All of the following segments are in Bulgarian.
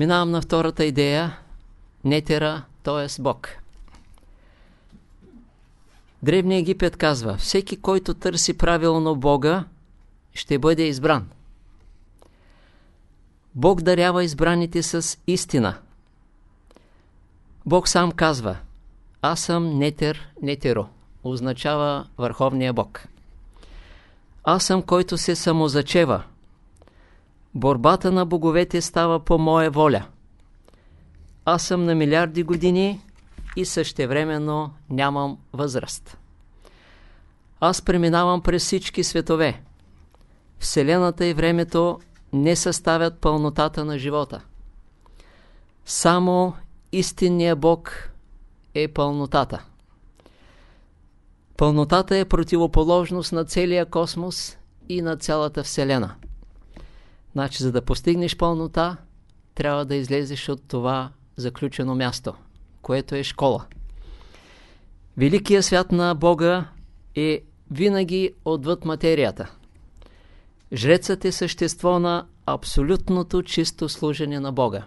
Минавам на втората идея. Нетера, т.е. Бог. Древният Египет казва, всеки, който търси правилно Бога, ще бъде избран. Бог дарява избраните с истина. Бог сам казва, аз съм Нетер, Нетеро, означава Върховния Бог. Аз съм, който се самозачева. Борбата на боговете става по моя воля. Аз съм на милиарди години и същевременно нямам възраст. Аз преминавам през всички светове. Вселената и времето не съставят пълнотата на живота. Само истинният Бог е пълнотата. Пълнотата е противоположност на целия космос и на цялата Вселена. Значи, за да постигнеш пълнота, трябва да излезеш от това заключено място, което е школа. Великият свят на Бога е винаги отвъд материята. Жрецът е същество на абсолютното чисто служение на Бога.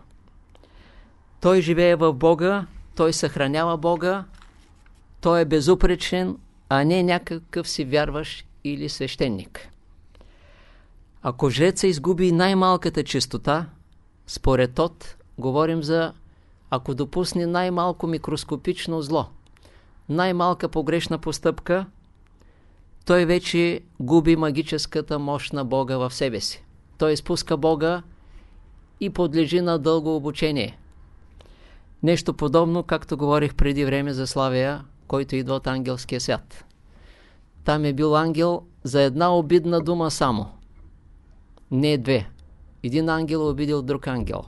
Той живее в Бога, той съхранява Бога, той е безупречен, а не някакъв си вярваш или свещеник. Ако жреца изгуби най-малката чистота, според тот, говорим за ако допусне най-малко микроскопично зло, най-малка погрешна постъпка, той вече губи магическата мощ на Бога в себе си. Той изпуска Бога и подлежи на дълго обучение. Нещо подобно, както говорих преди време за Славия, който идва от ангелския свят. Там е бил ангел за една обидна дума само. Не две. Един ангел обидил друг ангел.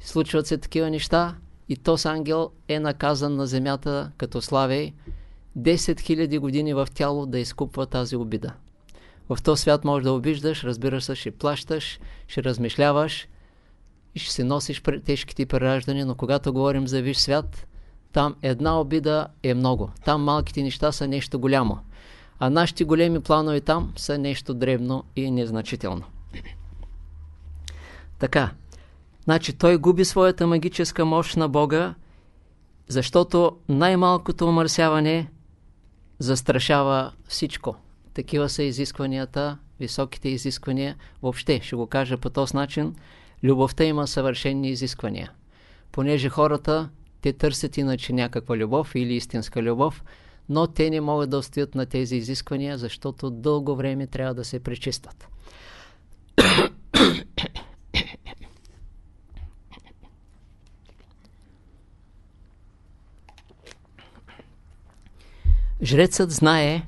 Случват се такива неща и този ангел е наказан на земята като Славей 10 000 години в тяло да изкупва тази обида. В този свят можеш да обиждаш, разбираш се, ще плащаш, ще размишляваш и ще се носиш тежките прераждания, но когато говорим за виж свят, там една обида е много. Там малките неща са нещо голямо. А нашите големи планове там са нещо древно и незначително. Така, значи той губи своята магическа мощ на Бога, защото най-малкото омърсяване застрашава всичко. Такива са изискванията, високите изисквания. Въобще, ще го кажа по този начин, любовта има съвършенни изисквания. Понеже хората, те търсят иначе някаква любов или истинска любов, но те не могат да устоят на тези изисквания, защото дълго време трябва да се пречистват. Жрецът знае,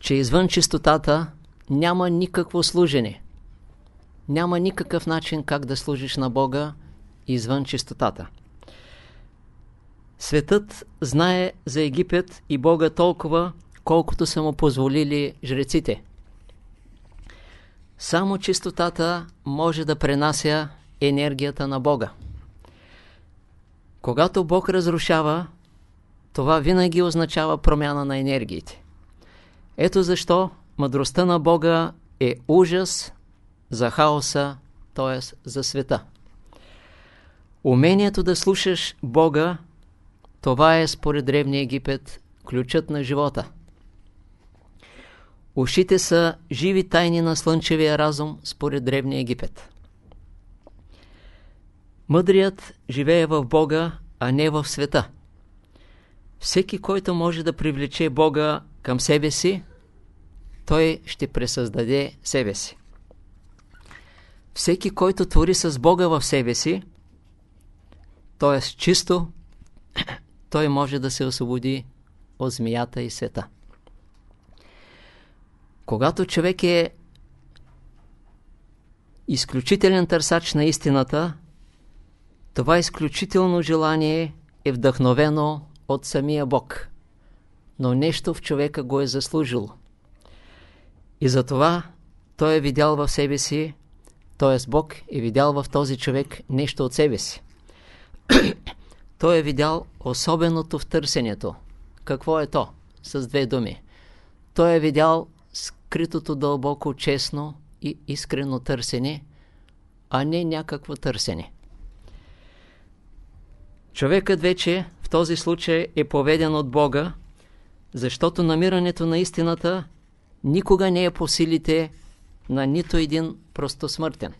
че извън чистотата няма никакво служене. Няма никакъв начин как да служиш на Бога извън чистотата. Светът знае за Египет и Бога толкова, колкото са му позволили жреците. Само чистотата може да пренася енергията на Бога. Когато Бог разрушава, това винаги означава промяна на енергиите. Ето защо мъдростта на Бога е ужас за хаоса, т.е. за света. Умението да слушаш Бога, това е според Древния Египет ключът на живота. Ушите са живи тайни на слънчевия разум според Древния Египет. Мъдрият живее в Бога, а не в света. Всеки, който може да привлече Бога към себе си, той ще пресъздаде себе си. Всеки, който твори с Бога в себе си, т.е. чисто, той може да се освободи от змията и света. Когато човек е изключителен търсач на истината, това изключително желание е вдъхновено от самия Бог, но нещо в човека го е заслужило. И затова той е видял в себе си, т.е. Бог е видял в този човек нещо от себе си. Той е видял особеното в търсенето. Какво е то? С две думи. Той е видял скритото дълбоко, честно и искрено търсене, а не някакво търсене. Човекът вече в този случай е поведен от Бога, защото намирането на истината никога не е по силите на нито един простосмъртен.